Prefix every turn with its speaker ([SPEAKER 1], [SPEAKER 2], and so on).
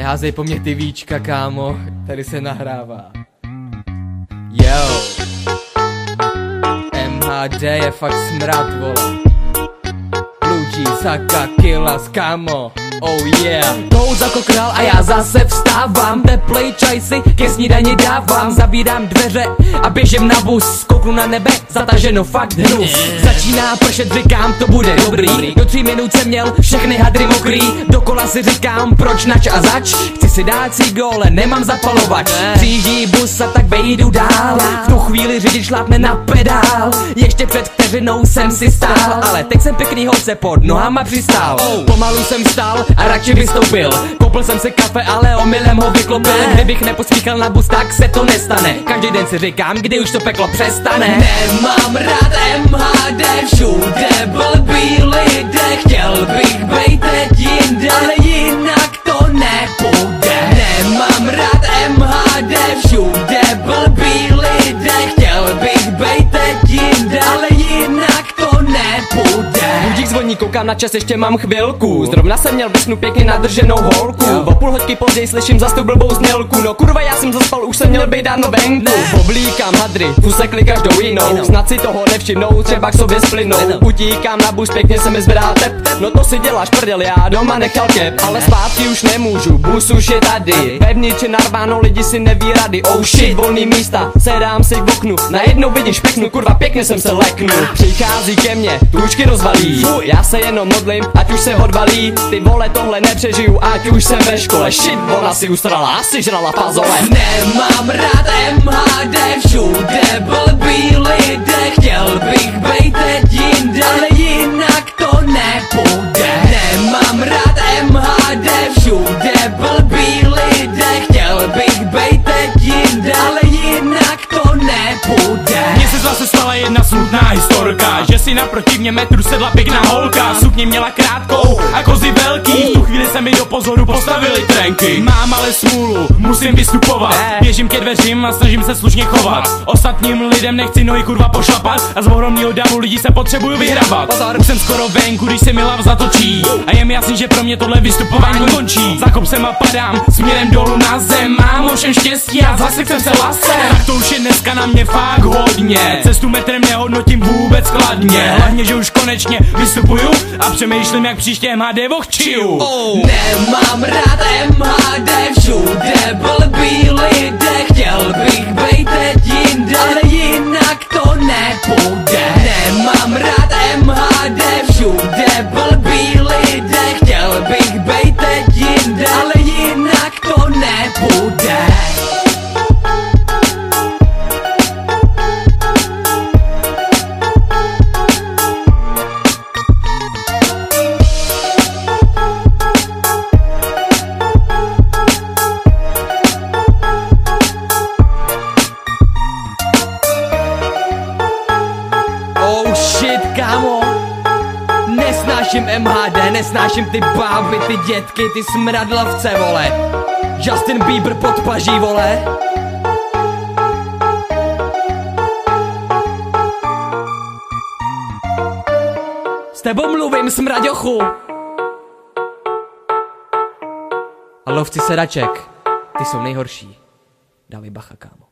[SPEAKER 1] Neházej po mě ty víčka, kámo, tady se nahrává. Yo. MHD je fakt smrad, vole. Blue G, Saka, Killas, kámo. Oh yeah.
[SPEAKER 2] Pouza jako král a já zase vstávám. Teplej čaj si ke snídani dávám. Zabírám dveře a běžím na bus. Kouknu na nebe, zataženo fakt hnus. Začíná pršet, říkám to bude dobrý. Do tří minut jsem měl všechny hadry mokrý. Dokola si říkám proč nač a zač? Chci si dát si gole, nemám zapalovač. Přijíždí bus a tak vejdu dál. V tu chvíli řidič šlápne na pedál. Ještě před vteřinou jsem si stál Ale teď jsem pěkný holce pod nohama přistál. Pomalu jsem stál a radši vystoupil. Koupil jsem si kafe, ale omylem ho vyklopil. Kdybych nepospíchal na bus, tak se to nestane. Každý den si říkám, kdy už to peklo přestane. Nemám rád MHD, všude blbý lidé. Chtěl bych bejt teď koukám na čas, ještě mám chvilku. Zrovna jsem měl ve snu pěkně nadrženou holku. O půl hoďky později slyším zas tu blbou snělku No kurva, já jsem zaspal, už jsem měl být dávno venku. Oblíkám hadry, fusekli každou jinou. Snad si toho nevšimnou, třeba k sobě splynou Utíkám na bus, pěkně se mi zvedá tep. No to si děláš prdel, já doma nechal kep. Ale zpátky už nemůžu, bus už je tady. Vevnitř je narváno, lidi si neví rady. Oh shit, volný místa, sedám si k oknu. Najednou vidíš pěknu, kurva pěkně jsem se leknu Přichází ke mně, tučky rozvalí. Já se jenom modlím, ať už se odvalí. Ty vole tohle nepřežiju, ať už jsem ve škole. Shit, ona si ustrala, asi žrala fazole. Nemám rád MHD, všude blbý lidé Chtěl
[SPEAKER 3] historka Že si naproti mě metru sedla pěkná holka. Sukně měla krátkou a kozy velký. V tu chvíli se mi do pozoru postavili trenky. Mám ale smůlu, musím vystupovat. Běžím ke dveřím a snažím se slušně chovat. Ostatním lidem nechci nohy kurva pošlapat A z ohromného davu lidí se potřebuju vyhrabat. Už jsem skoro venku, když se mi lav zatočí. A je mi jasný, že pro mě tohle vystupování končí. Zakop jsem a padám směrem dolů na zem Ovšem štěstí a zase jsem se lasem Tak to už je dneska na mě fakt hodně. Cestu metrem nehodnotím vůbec kladně. Hlavně, že už konečně vystupuju A přemýšlím, jak příště MHD vohčiju.
[SPEAKER 2] Nemám rád MHD, všude blbý lidé Nesnáším MHD, nesnáším ty báby, ty dětky, ty smradlavce, vole. Justin Bieber pod paží, vole. S tebou mluvím, smraďochu. A lovci sedaček, ty jsou nejhorší. Dávej bacha, kámo